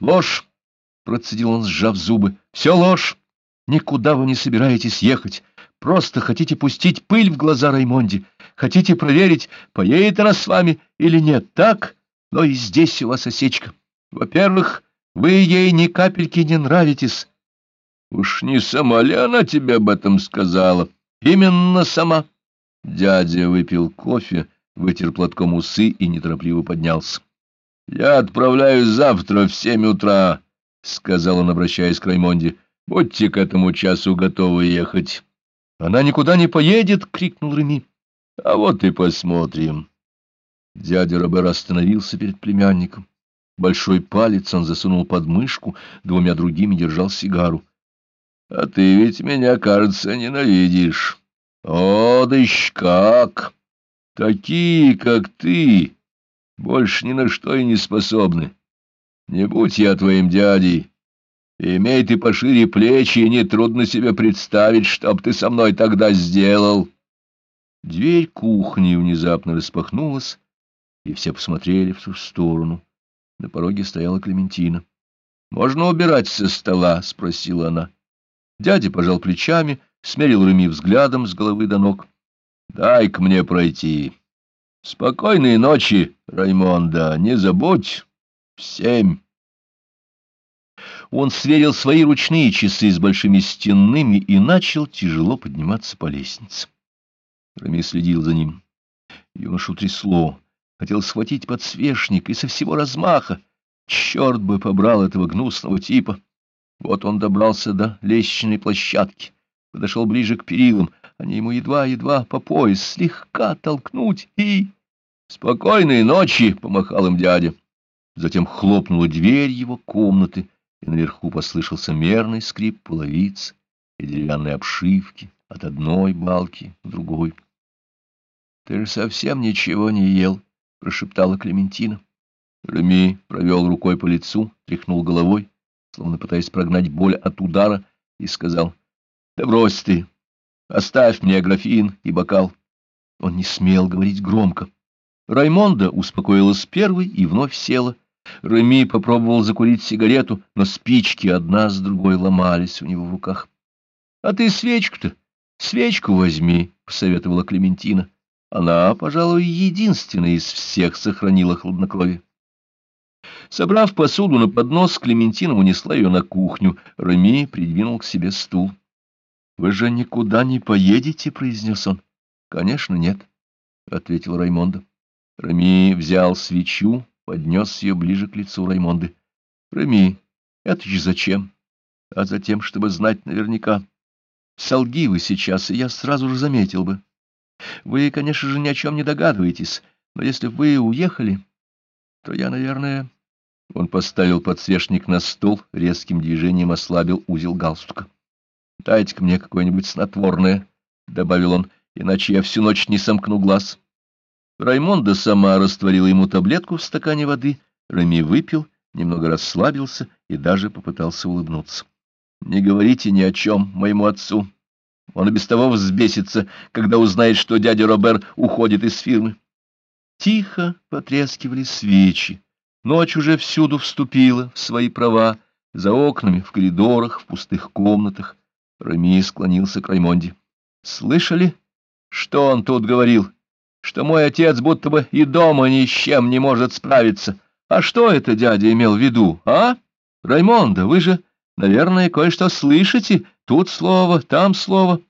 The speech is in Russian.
Ложь, — процедил он, сжав зубы, — все ложь. Никуда вы не собираетесь ехать. Просто хотите пустить пыль в глаза Раймонде. Хотите проверить, поедет она с вами или нет, так? Но и здесь у вас осечка. Во-первых, вы ей ни капельки не нравитесь. Уж не сама ли она тебе об этом сказала? Именно сама. Дядя выпил кофе, вытер платком усы и неторопливо поднялся. — Я отправляюсь завтра в семь утра, — сказал он, обращаясь к Раймонде. — Будьте к этому часу готовы ехать. — Она никуда не поедет! — крикнул Реми. — А вот и посмотрим. Дядя Робер остановился перед племянником. Большой палец он засунул под мышку, двумя другими держал сигару. — А ты ведь меня, кажется, ненавидишь. — О, да как! Такие, как ты, больше ни на что и не способны. Не будь я твоим дядей, имей ты пошире плечи, и нетрудно себе представить, что б ты со мной тогда сделал. Дверь кухни внезапно распахнулась, и все посмотрели в ту сторону. На пороге стояла Клементина. — Можно убирать со стола? — спросила она. Дядя пожал плечами, смерил Реми взглядом с головы до ног. — Дай-ка мне пройти. — Спокойной ночи, Раймонда, не забудь. Семь. Он сверил свои ручные часы с большими стенными и начал тяжело подниматься по лестнице. Рами следил за ним. Юношу трясло. Хотел схватить подсвечник и со всего размаха. Черт бы побрал этого гнусного типа. Вот он добрался до лестничной площадки, подошел ближе к перилам. Они ему едва-едва по пояс слегка толкнуть и... «Спокойной ночи!» — помахал им дядя. Затем хлопнула дверь его комнаты, и наверху послышался мерный скрип половиц и деревянной обшивки от одной балки к другой. — Ты же совсем ничего не ел, — прошептала Клементина. Реми провел рукой по лицу, тряхнул головой, словно пытаясь прогнать боль от удара, и сказал, — Да брось ты, оставь мне графин и бокал. Он не смел говорить громко. Раймонда успокоилась первой и вновь села. Реми попробовал закурить сигарету, но спички одна с другой ломались у него в руках. — А ты свечку-то, свечку возьми, — посоветовала Клементина. Она, пожалуй, единственная из всех сохранила хладнокровие. Собрав посуду на поднос, Клементина унесла ее на кухню. Реми придвинул к себе стул. — Вы же никуда не поедете? — произнес он. — Конечно, нет, — ответил Раймонда. Реми взял свечу, поднес ее ближе к лицу Раймонды. — Реми, это же зачем? — А затем, чтобы знать наверняка. Солги вы сейчас, и я сразу же заметил бы. Вы, конечно же, ни о чем не догадываетесь, но если вы уехали, то я, наверное... Он поставил подсвечник на стол, резким движением ослабил узел галстука. — Дайте-ка мне какое-нибудь снотворное, — добавил он, — иначе я всю ночь не сомкну глаз. Раймонда сама растворила ему таблетку в стакане воды, Рами выпил, немного расслабился и даже попытался улыбнуться. — Не говорите ни о чем моему отцу, он и без того взбесится, когда узнает, что дядя Робер уходит из фирмы. Тихо потрескивали свечи. Ночь уже всюду вступила в свои права, за окнами, в коридорах, в пустых комнатах. Рами склонился к Раймонде. — Слышали, что он тут говорил? Что мой отец будто бы и дома ни с чем не может справиться. А что это дядя имел в виду, а? Раймонда, вы же, наверное, кое-что слышите? Тут слово, там слово.